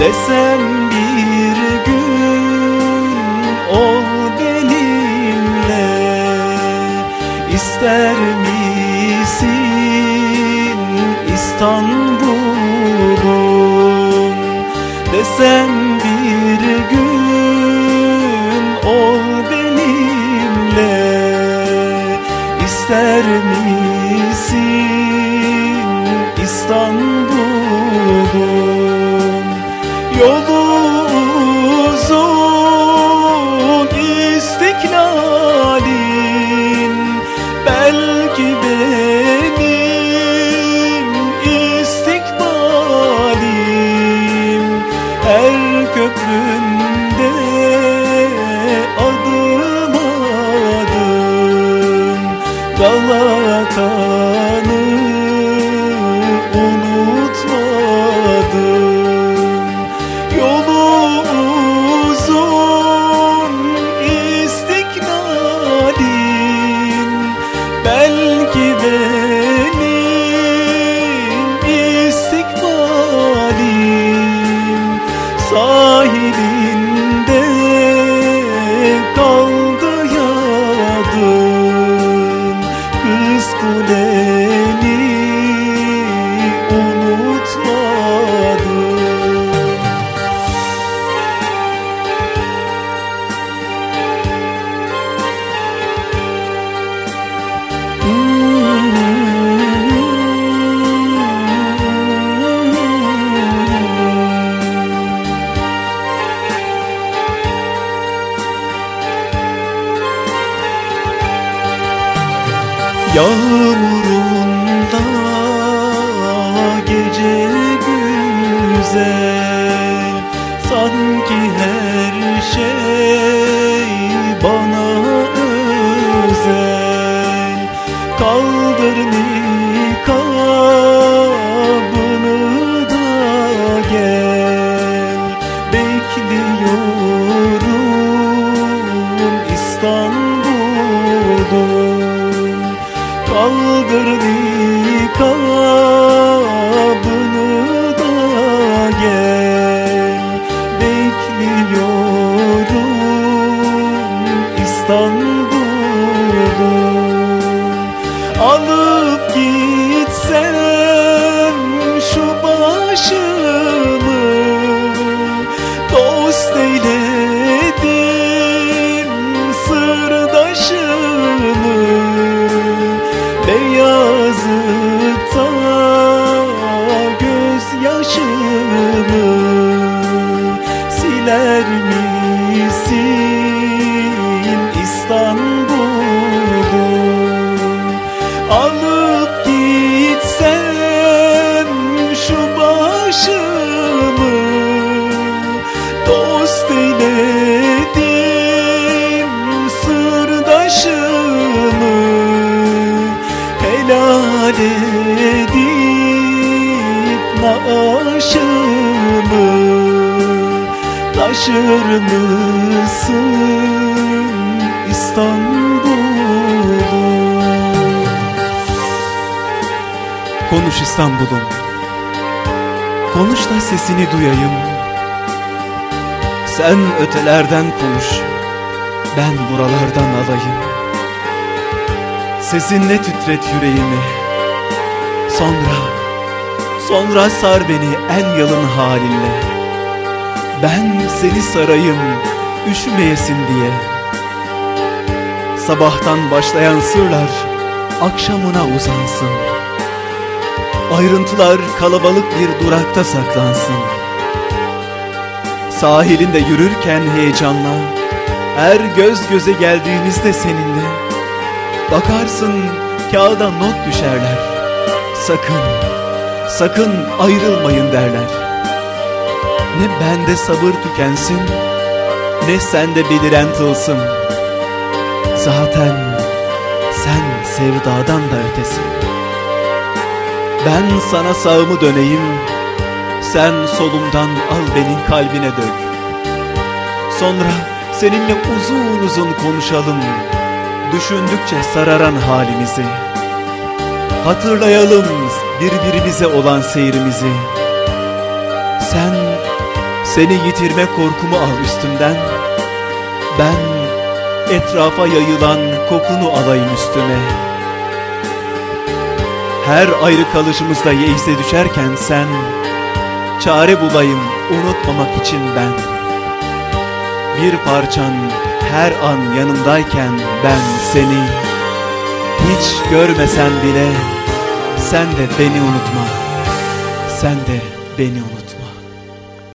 Desem bir gün ol benimle. İster misin İstanbul'um Desem bir gün ol benimle. İster misin İstanbul'um Yolu uzun istiklalin Belki benim istikbalim. Her köpründe adım adım Galata'nı school. Güzel. Sanki her şey bana özel. Kaldır nikabını da gel. Bekliyorum İstanbul'um Kaldır nikabını İstanbul'um Alıp gitsem şu başımı Dost eyledim sırdaşımı. Helal edip naaşımı Taşır mısın İstanbul'um Konuş İstanbul'um. Konuş da sesini duyayım. Sen ötelerden konuş. Ben buralardan alayım. Sesinle titret yüreğimi. Sonra Sonra sar beni en yalın halinle. Ben seni sarayım Üşümeyesin diye. Sabahtan başlayan sırlar Akşamına uzansın Ayrıntılar kalabalık bir durakta saklansın. Sahilinde yürürken heyecanla Her göz göze geldiğimizde seninle Bakarsın kağıda not düşerler. Sakın, sakın ayrılmayın derler. Ne bende sabır tükensin Ne sende beliren tılsım Zaten sen sevdadan da ötesin Ben sana sağımı döneyim Sen solumdan al benim kalbine dök Sonra seninle uzun uzun konuşalım Düşündükçe sararan halimizi Hatırlayalım birbirimize olan seyrimizi. Sen seni yitirme korkumu al üstümden. Ben etrafa yayılan kokunu alayım üstüme. Her ayrı kalışımızda yeise düşerken sen, çare bulayım unutmamak için ben. Bir parçan her an yanımdayken ben seni, hiç görmesen bile sen de beni unutma, sen de beni unutma.